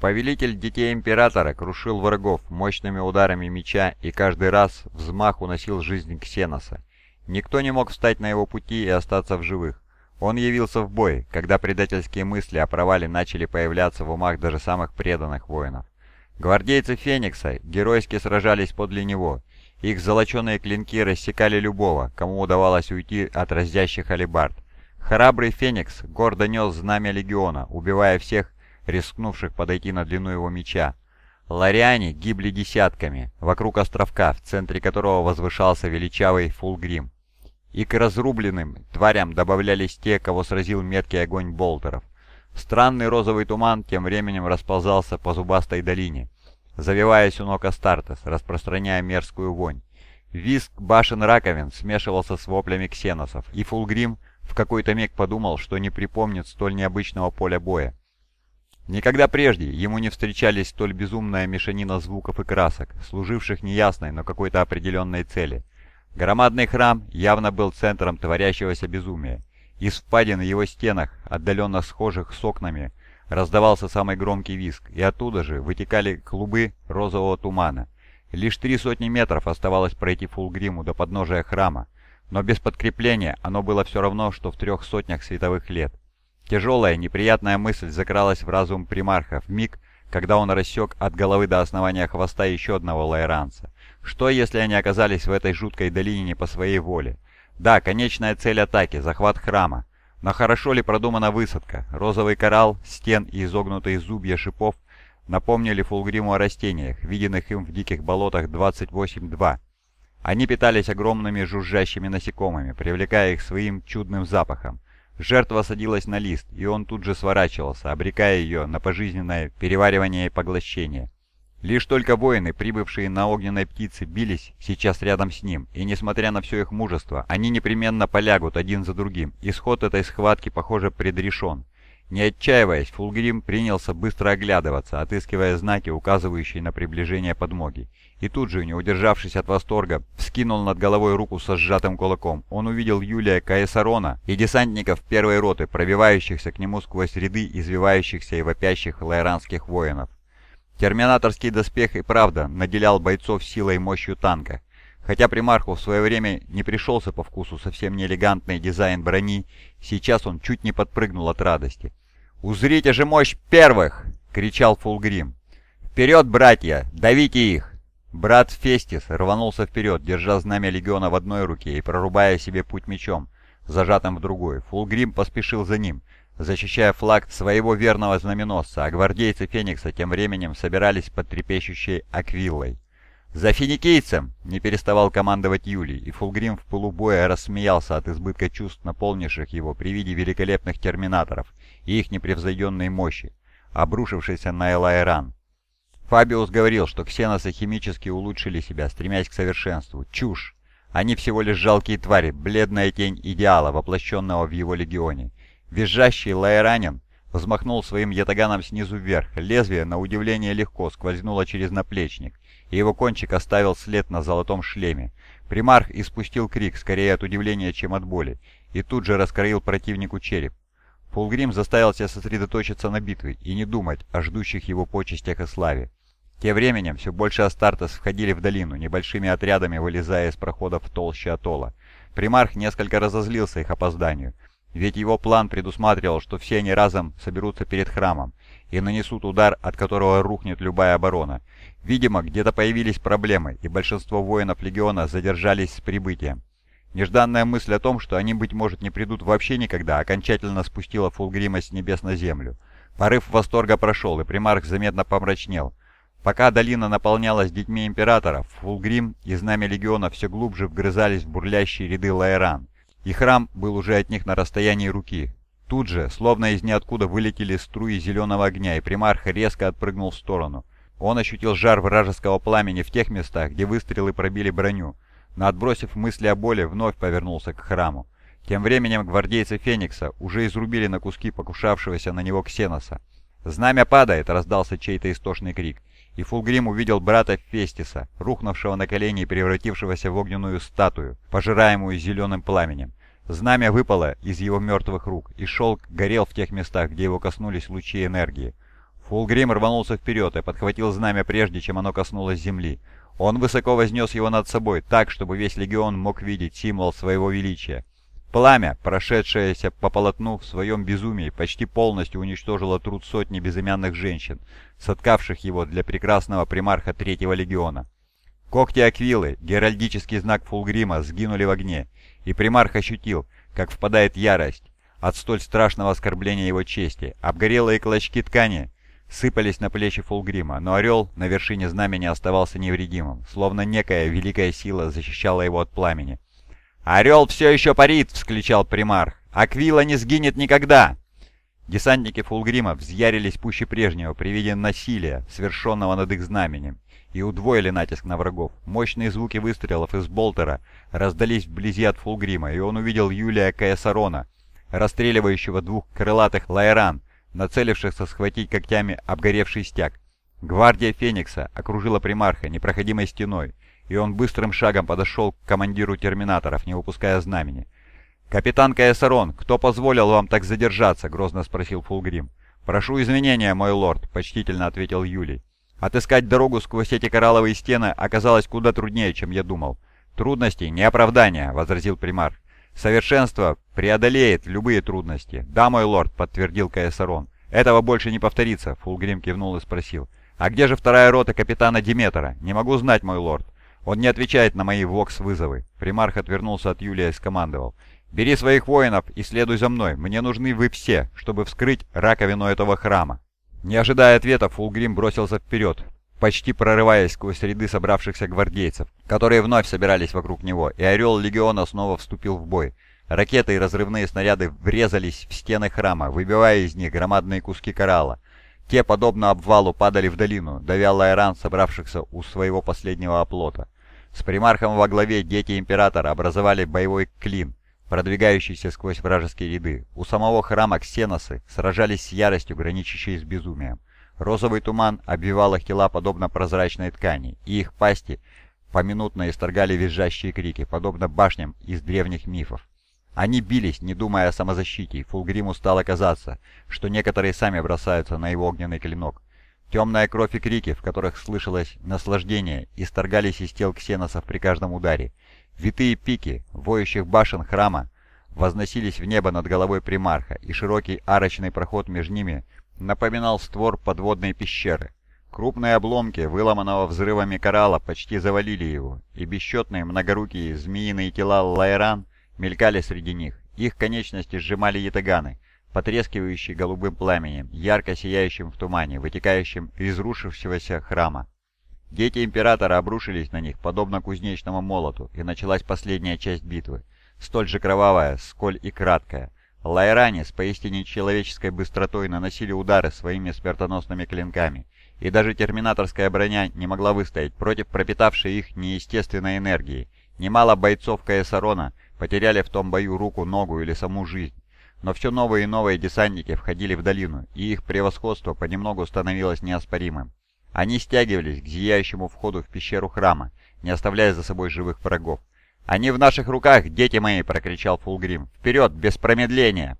Повелитель Детей Императора крушил врагов мощными ударами меча и каждый раз взмах уносил жизнь Ксеноса. Никто не мог встать на его пути и остаться в живых. Он явился в бой, когда предательские мысли о провале начали появляться в умах даже самых преданных воинов. Гвардейцы Феникса геройски сражались подле него. Их золоченые клинки рассекали любого, кому удавалось уйти от разящих алебард. Храбрый Феникс гордо нес знамя Легиона, убивая всех, рискнувших подойти на длину его меча. Лариане гибли десятками, вокруг островка, в центре которого возвышался величавый Фулгрим. И к разрубленным тварям добавлялись те, кого сразил меткий огонь болтеров. Странный розовый туман тем временем расползался по зубастой долине, завиваясь у ног Астартес, распространяя мерзкую вонь. Виск башен раковин смешивался с воплями ксеносов, и Фулгрим в какой-то миг подумал, что не припомнит столь необычного поля боя. Никогда прежде ему не встречались столь безумная мешанина звуков и красок, служивших неясной, но какой-то определенной цели – Громадный храм явно был центром творящегося безумия. Из впадин в его стенах, отдаленно схожих с окнами, раздавался самый громкий визг, и оттуда же вытекали клубы розового тумана. Лишь три сотни метров оставалось пройти Фулгриму до подножия храма, но без подкрепления оно было все равно, что в трех сотнях световых лет. Тяжелая, неприятная мысль закралась в разум примарха в миг, когда он рассек от головы до основания хвоста еще одного лайранца. Что, если они оказались в этой жуткой долине не по своей воле? Да, конечная цель атаки – захват храма. Но хорошо ли продумана высадка? Розовый коралл, стен и изогнутые зубья шипов напомнили Фулгриму о растениях, виденных им в диких болотах 28-2. Они питались огромными жужжащими насекомыми, привлекая их своим чудным запахом. Жертва садилась на лист, и он тут же сворачивался, обрекая ее на пожизненное переваривание и поглощение. Лишь только воины, прибывшие на огненной птице, бились сейчас рядом с ним, и несмотря на все их мужество, они непременно полягут один за другим. Исход этой схватки, похоже, предрешен. Не отчаиваясь, Фулгрим принялся быстро оглядываться, отыскивая знаки, указывающие на приближение подмоги. И тут же, не удержавшись от восторга, вскинул над головой руку со сжатым кулаком. Он увидел Юлия Каесарона и десантников первой роты, пробивающихся к нему сквозь ряды извивающихся и вопящих лайранских воинов. Терминаторский доспех и правда наделял бойцов силой и мощью танка. Хотя примарху в свое время не пришелся по вкусу совсем неэлегантный дизайн брони, сейчас он чуть не подпрыгнул от радости. «Узрите же мощь первых!» — кричал Фулгрим. «Вперед, братья! Давите их!» Брат Фестис рванулся вперед, держа знамя легиона в одной руке и прорубая себе путь мечом, зажатым в другой. Фулгрим поспешил за ним — защищая флаг своего верного знаменосца, а гвардейцы Феникса тем временем собирались под трепещущей Аквиллой. «За финикийцем!» — не переставал командовать Юлий, и Фулгрим в полубоя рассмеялся от избытка чувств, наполнивших его при виде великолепных терминаторов и их непревзойденной мощи, обрушившейся на Элайран. Фабиус говорил, что ксеносы химически улучшили себя, стремясь к совершенству. Чушь! Они всего лишь жалкие твари, бледная тень идеала, воплощенного в его легионе. Визжащий лайранин взмахнул своим ятаганом снизу вверх. Лезвие, на удивление, легко сквознуло через наплечник, и его кончик оставил след на золотом шлеме. Примарх испустил крик, скорее от удивления, чем от боли, и тут же раскроил противнику череп. Фулгрим заставил себя сосредоточиться на битве и не думать о ждущих его почестях и славе. Тем временем все больше Астартес входили в долину, небольшими отрядами вылезая из проходов в толще атолла. Примарх несколько разозлился их опозданию – ведь его план предусматривал, что все они разом соберутся перед храмом и нанесут удар, от которого рухнет любая оборона. Видимо, где-то появились проблемы, и большинство воинов Легиона задержались с прибытием. Нежданная мысль о том, что они, быть может, не придут вообще никогда, окончательно спустила Фулгрима с небес на землю. Порыв восторга прошел, и примарх заметно помрачнел. Пока долина наполнялась детьми Императора, Фулгрим и знамя Легиона все глубже вгрызались в бурлящие ряды Лаэран и храм был уже от них на расстоянии руки. Тут же, словно из ниоткуда, вылетели струи зеленого огня, и примарх резко отпрыгнул в сторону. Он ощутил жар вражеского пламени в тех местах, где выстрелы пробили броню, но отбросив мысли о боли, вновь повернулся к храму. Тем временем гвардейцы Феникса уже изрубили на куски покушавшегося на него Ксеноса. «Знамя падает!» — раздался чей-то истошный крик и Фулгрим увидел брата Фестиса, рухнувшего на колени и превратившегося в огненную статую, пожираемую зеленым пламенем. Знамя выпало из его мертвых рук, и шелк горел в тех местах, где его коснулись лучи энергии. Фулгрим рванулся вперед и подхватил знамя прежде, чем оно коснулось земли. Он высоко вознес его над собой, так, чтобы весь легион мог видеть символ своего величия. Пламя, прошедшееся по полотну в своем безумии, почти полностью уничтожило труд сотни безымянных женщин, соткавших его для прекрасного примарха Третьего легиона. Когти Аквилы, геральдический знак Фулгрима, сгинули в огне, и примарх ощутил, как впадает ярость от столь страшного оскорбления его чести. Обгорелые клочки ткани сыпались на плечи Фулгрима, но орел на вершине знамени оставался невредимым, словно некая великая сила защищала его от пламени. «Орел все еще парит!» — вскричал примарх. «Аквила не сгинет никогда!» Десантники Фулгрима взъярились пуще прежнего при виде насилия, совершенного над их знаменем, и удвоили натиск на врагов. Мощные звуки выстрелов из болтера раздались вблизи от Фулгрима, и он увидел Юлия Каесарона, расстреливающего двух крылатых лайран, нацелившихся схватить когтями обгоревший стяг. Гвардия Феникса окружила примарха непроходимой стеной, и он быстрым шагом подошел к командиру терминаторов, не выпуская знамени. «Капитан Каесарон, кто позволил вам так задержаться?» — грозно спросил Фулгрим. «Прошу извинения, мой лорд», — почтительно ответил Юлий. «Отыскать дорогу сквозь эти коралловые стены оказалось куда труднее, чем я думал». «Трудности — не оправдание», — возразил примар. «Совершенство преодолеет любые трудности». «Да, мой лорд», — подтвердил Каесарон. «Этого больше не повторится», — Фулгрим кивнул и спросил. «А где же вторая рота капитана Диметра? Не могу знать, мой лорд». «Он не отвечает на мои вокс-вызовы». Примарх отвернулся от Юлия и скомандовал. «Бери своих воинов и следуй за мной. Мне нужны вы все, чтобы вскрыть раковину этого храма». Не ожидая ответа, Фулгрим бросился вперед, почти прорываясь сквозь ряды собравшихся гвардейцев, которые вновь собирались вокруг него, и Орел Легиона снова вступил в бой. Ракеты и разрывные снаряды врезались в стены храма, выбивая из них громадные куски коралла. Те, подобно обвалу, падали в долину, давя лайран, собравшихся у своего последнего оплота. С примархом во главе дети Императора образовали боевой клин, продвигающийся сквозь вражеские ряды. У самого храма ксеносы сражались с яростью, граничащей с безумием. Розовый туман обвивал их тела подобно прозрачной ткани, и их пасти поминутно исторгали визжащие крики, подобно башням из древних мифов. Они бились, не думая о самозащите, и Фулгриму стало казаться, что некоторые сами бросаются на его огненный клинок. Темная кровь и крики, в которых слышалось наслаждение, исторгались из тел ксеносов при каждом ударе. Витые пики воющих башен храма возносились в небо над головой примарха, и широкий арочный проход между ними напоминал створ подводной пещеры. Крупные обломки выломанного взрывами коралла почти завалили его, и бесчетные многорукие змеиные тела лайран мелькали среди них. Их конечности сжимали ятаганы, потрескивающие голубым пламенем, ярко сияющим в тумане, вытекающим из рушившегося храма. Дети Императора обрушились на них, подобно кузнечному молоту, и началась последняя часть битвы, столь же кровавая, сколь и краткая. Лайране с поистине человеческой быстротой наносили удары своими смертоносными клинками, и даже терминаторская броня не могла выстоять против пропитавшей их неестественной энергии. Немало бойцов КСРона потеряли в том бою руку, ногу или саму жизнь. Но все новые и новые десантники входили в долину, и их превосходство понемногу становилось неоспоримым. Они стягивались к зияющему входу в пещеру храма, не оставляя за собой живых врагов. «Они в наших руках, дети мои!» — прокричал Фулгрим. «Вперед, без промедления!»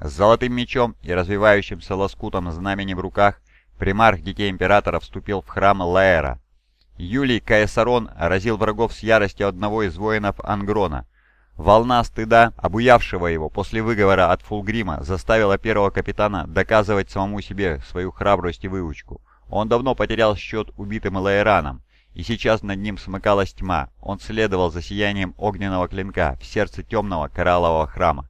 С золотым мечом и развивающимся лоскутом знамени в руках примарх Детей Императора вступил в храм Лаэра. Юлий Каесарон разил врагов с яростью одного из воинов Ангрона. Волна стыда, обуявшего его после выговора от Фулгрима, заставила первого капитана доказывать самому себе свою храбрость и выучку. Он давно потерял счет убитым Лаэраном, и сейчас над ним смыкалась тьма. Он следовал за сиянием огненного клинка в сердце темного кораллового храма.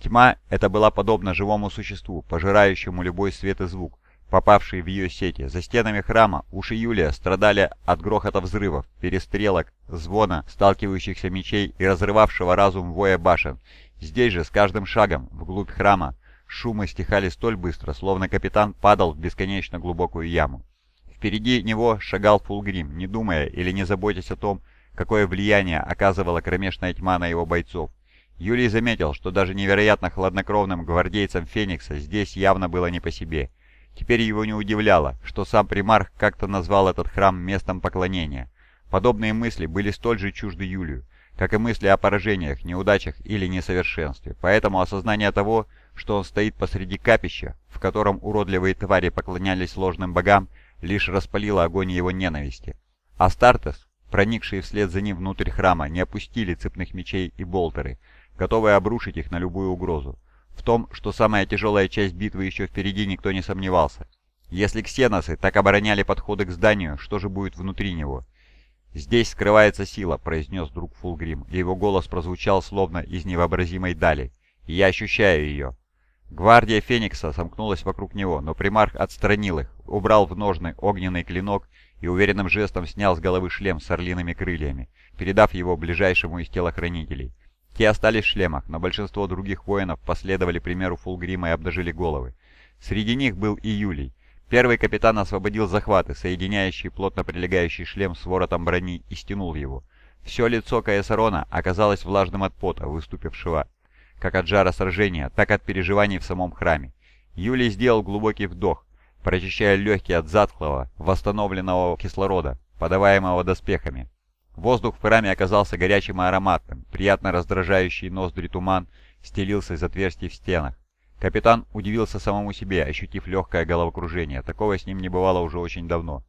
Тьма эта была подобна живому существу, пожирающему любой свет и звук, попавший в ее сети. За стенами храма уши Юлия страдали от грохота взрывов, перестрелок, звона сталкивающихся мечей и разрывавшего разум воя башен. Здесь же, с каждым шагом, вглубь храма, Шумы стихали столь быстро, словно капитан падал в бесконечно глубокую яму. Впереди него шагал Фулгрим, не думая или не заботясь о том, какое влияние оказывала кромешная тьма на его бойцов. Юлий заметил, что даже невероятно хладнокровным гвардейцам Феникса здесь явно было не по себе. Теперь его не удивляло, что сам примарх как-то назвал этот храм местом поклонения. Подобные мысли были столь же чужды Юлию, как и мысли о поражениях, неудачах или несовершенстве. Поэтому осознание того, что он стоит посреди капища, в котором уродливые твари поклонялись ложным богам, лишь распалило огонь его ненависти. Астартес, проникшие вслед за ним внутрь храма, не опустили цепных мечей и болтеры, готовые обрушить их на любую угрозу. В том, что самая тяжелая часть битвы еще впереди, никто не сомневался. Если ксеносы так обороняли подходы к зданию, что же будет внутри него? «Здесь скрывается сила», — произнес друг Фулгрим, и его голос прозвучал словно из невообразимой дали. «И я ощущаю ее». Гвардия Феникса сомкнулась вокруг него, но примарх отстранил их, убрал в ножны огненный клинок и уверенным жестом снял с головы шлем с орлиными крыльями, передав его ближайшему из телохранителей. Те остались в шлемах, но большинство других воинов последовали примеру Фулгрима и обнажили головы. Среди них был и Юлий. Первый капитан освободил захваты, соединяющий плотно прилегающий шлем с воротом брони, и стянул его. Все лицо Каэсарона оказалось влажным от пота, выступившего как от жара сражения, так и от переживаний в самом храме. Юлий сделал глубокий вдох, прочищая легкие от затхлого, восстановленного кислорода, подаваемого доспехами. Воздух в храме оказался горячим и ароматным, приятно раздражающий ноздри туман стелился из отверстий в стенах. Капитан удивился самому себе, ощутив легкое головокружение. Такого с ним не бывало уже очень давно.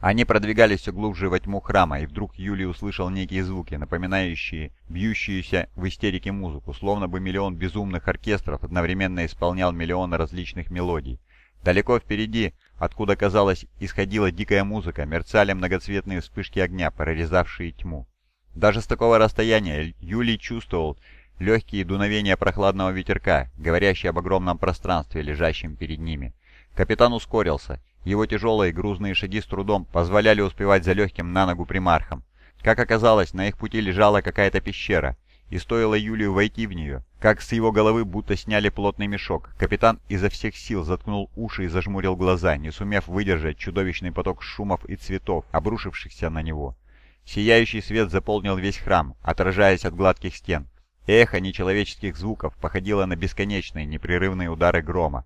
Они продвигались все глубже во тьму храма, и вдруг Юлий услышал некие звуки, напоминающие бьющуюся в истерике музыку, словно бы миллион безумных оркестров одновременно исполнял миллионы различных мелодий. Далеко впереди, откуда, казалось, исходила дикая музыка, мерцали многоцветные вспышки огня, прорезавшие тьму. Даже с такого расстояния Юлий чувствовал легкие дуновения прохладного ветерка, говорящие об огромном пространстве, лежащем перед ними. Капитан ускорился, его тяжелые грузные шаги с трудом позволяли успевать за легким на ногу примархом. Как оказалось, на их пути лежала какая-то пещера, и стоило Юлию войти в нее, как с его головы будто сняли плотный мешок. Капитан изо всех сил заткнул уши и зажмурил глаза, не сумев выдержать чудовищный поток шумов и цветов, обрушившихся на него. Сияющий свет заполнил весь храм, отражаясь от гладких стен. Эхо нечеловеческих звуков походило на бесконечные непрерывные удары грома.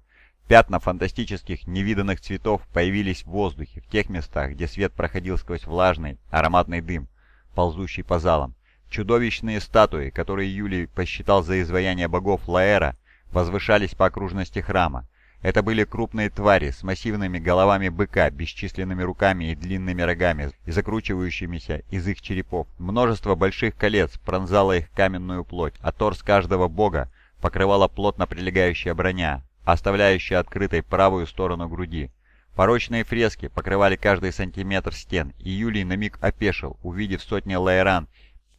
Пятна фантастических, невиданных цветов появились в воздухе, в тех местах, где свет проходил сквозь влажный, ароматный дым, ползущий по залам. Чудовищные статуи, которые Юлий посчитал за изваяние богов Лаэра, возвышались по окружности храма. Это были крупные твари с массивными головами быка, бесчисленными руками и длинными рогами, закручивающимися из их черепов. Множество больших колец пронзало их каменную плоть, а торс каждого бога покрывала плотно прилегающая броня, оставляющая открытой правую сторону груди. Порочные фрески покрывали каждый сантиметр стен, и Юлий на миг опешил, увидев сотни лаэран,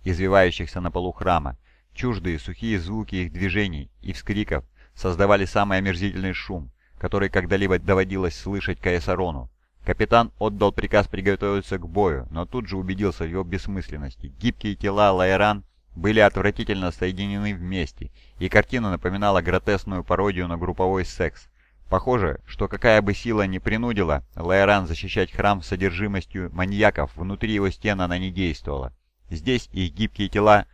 извивающихся на полу храма. Чуждые сухие звуки их движений и вскриков создавали самый омерзительный шум, который когда-либо доводилось слышать Каесарону. Капитан отдал приказ приготовиться к бою, но тут же убедился в его бессмысленности. Гибкие тела лаэран были отвратительно соединены вместе, и картина напоминала гротесную пародию на групповой секс. Похоже, что какая бы сила ни принудила Лайран защищать храм с содержимостью маньяков, внутри его стен она не действовала. Здесь их гибкие тела,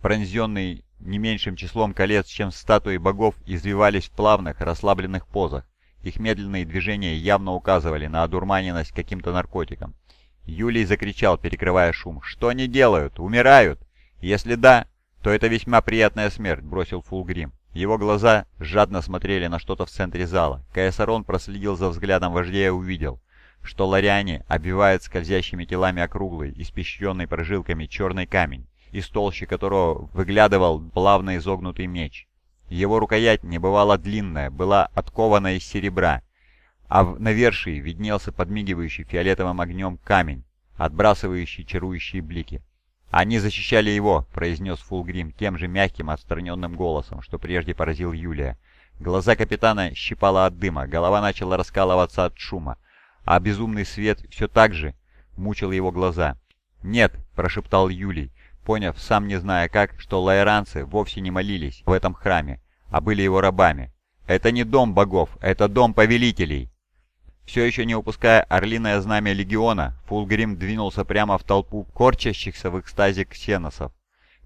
пронзенные не меньшим числом колец, чем статуи богов, извивались в плавных, расслабленных позах. Их медленные движения явно указывали на одурманенность каким-то наркотиком. Юлий закричал, перекрывая шум. «Что они делают? Умирают!» «Если да, то это весьма приятная смерть», — бросил Фулгрим. Его глаза жадно смотрели на что-то в центре зала. Каесарон проследил за взглядом вождя и увидел, что лариане обвивают скользящими телами округлый, испещренный прожилками черный камень, из толщи которого выглядывал плавно изогнутый меч. Его рукоять не бывала длинная, была откована из серебра, а в навершии виднелся подмигивающий фиолетовым огнем камень, отбрасывающий чарующие блики. «Они защищали его», — произнес Фулгрим тем же мягким, отстраненным голосом, что прежде поразил Юлия. Глаза капитана щипало от дыма, голова начала раскалываться от шума, а безумный свет все так же мучил его глаза. «Нет», — прошептал Юлий, поняв, сам не зная как, что лайранцы вовсе не молились в этом храме, а были его рабами. «Это не дом богов, это дом повелителей!» Все еще не упуская орлиное знамя легиона, Фулгрим двинулся прямо в толпу корчащихся в экстазе ксеносов.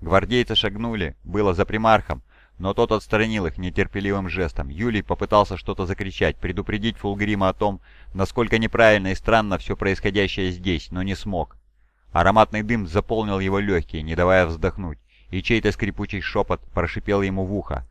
Гвардейцы шагнули, было за примархом, но тот отстранил их нетерпеливым жестом. Юлий попытался что-то закричать, предупредить Фулгрима о том, насколько неправильно и странно все происходящее здесь, но не смог. Ароматный дым заполнил его легкие, не давая вздохнуть, и чей-то скрипучий шепот прошипел ему в ухо.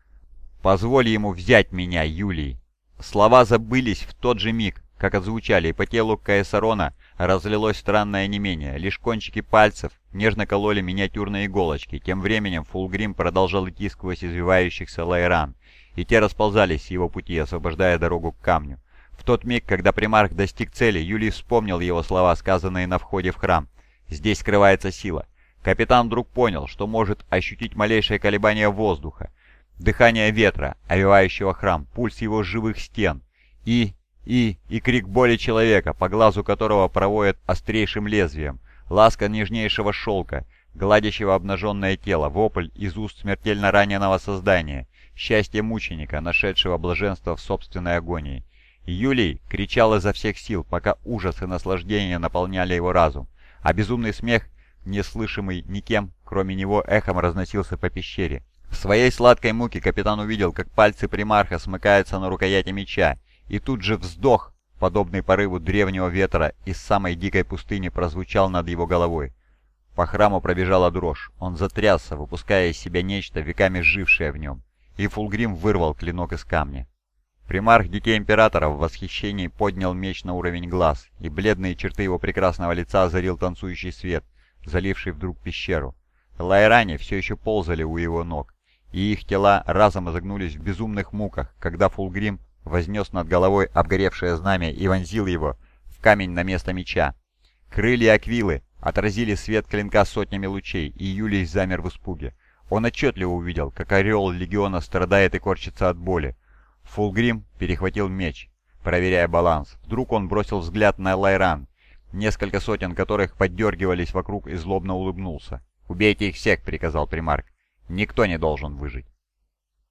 «Позволь ему взять меня, Юлий!» Слова забылись в тот же миг, как отзвучали, и по телу Каесарона разлилось странное онемение. Лишь кончики пальцев нежно кололи миниатюрные иголочки. Тем временем Фулгрим продолжал идти сквозь извивающихся лайран, и те расползались с его пути, освобождая дорогу к камню. В тот миг, когда примарх достиг цели, Юлий вспомнил его слова, сказанные на входе в храм. «Здесь скрывается сила». Капитан вдруг понял, что может ощутить малейшее колебание воздуха, дыхание ветра, овивающего храм, пульс его живых стен и... и... и крик боли человека, по глазу которого проводят острейшим лезвием, ласка нежнейшего шелка, гладящего обнаженное тело, вопль из уст смертельно раненого создания, счастье мученика, нашедшего блаженство в собственной агонии. Юлий кричал изо всех сил, пока ужас и наслаждение наполняли его разум, а безумный смех, неслышимый никем, кроме него, эхом разносился по пещере. В своей сладкой муке капитан увидел, как пальцы примарха смыкаются на рукояти меча, и тут же вздох, подобный порыву древнего ветра из самой дикой пустыни, прозвучал над его головой. По храму пробежала дрожь, он затрясся, выпуская из себя нечто, веками жившее в нем, и Фулгрим вырвал клинок из камня. Примарх Детей Императора в восхищении поднял меч на уровень глаз, и бледные черты его прекрасного лица озарил танцующий свет, заливший вдруг пещеру. Лайране все еще ползали у его ног, и их тела разом изогнулись в безумных муках, когда Фулгрим вознес над головой обгоревшее знамя и вонзил его в камень на место меча. Крылья Аквилы отразили свет клинка сотнями лучей, и Юлий замер в испуге. Он отчетливо увидел, как орел легиона страдает и корчится от боли, Фулгрим перехватил меч, проверяя баланс. Вдруг он бросил взгляд на Лайран, несколько сотен которых поддергивались вокруг и злобно улыбнулся. «Убейте их всех», — приказал примарк. «Никто не должен выжить».